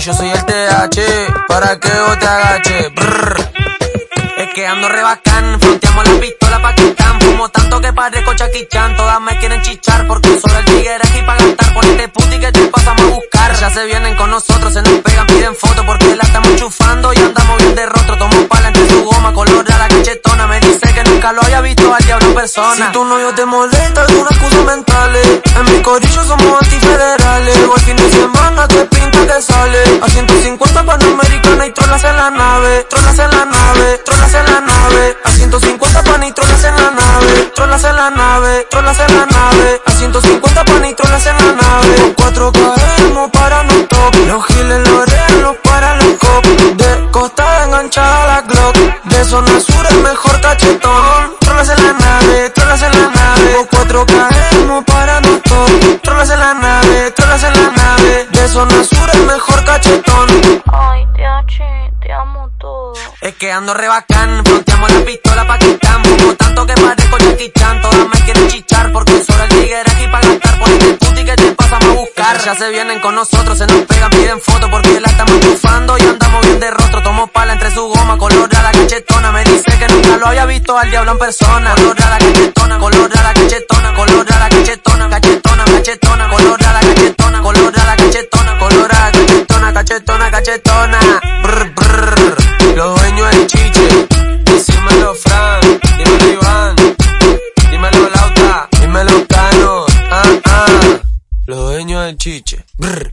yo soy el TH, para que vos te agaches. Es que ando re bacán, fronteamos la pistola pa' están. Fumo tanto que parezco Chucky Chan, todas me quieren chichar porque solo el tigre aquí pa' gastar. Ponete puti que te pasamos a buscar. Ya se vienen con nosotros, se nos pegan, piden fotos porque la estamos chufando y andamos bien de rostro. Tomo pala entre su goma, colorada cachetona. Me dice que nunca lo haya visto al diablo en persona. Si tu novio te molesta, alguna excusa mentales. En mi corillo somos antifederales. Sale. A 150 panamericana y trolas en la nave. Trolas en la nave, trolas en la nave. A 150 pan y trolas en la nave. Trolas en la nave, trolas en la nave. A 150 pan y trolas en la nave. 4 caemos para no top. Los giles, los los para los cop. De costa enganchada la Glock. De zona sur el mejor cachetón. Trolas en la nave, trolas en la nave. 4 caemos para no top. Trolas en la nave, trolas en la nave. De zona sur el Es que ando re bacán, la pistola pa' están. Fumo tanto que parezco Jackie Chan, todas me quieren chichar porque solo el tigre aquí pa' gastar. Ponete puti que te pasamos a buscar. Ya se vienen con nosotros, se nos pegan, piden fotos porque la estamos chufando y andamos bien de rostro. Tomo pala entre su goma, colorada cachetona. Me dice que nunca lo había visto al diablo en persona. Colorada cachetona, colorada cachetona, colorada cachetona, cachetona, cachetona, colorada cachetona, colorada cachetona, colorada cachetona, cachetona, cachetona. Sanchiche. Brr.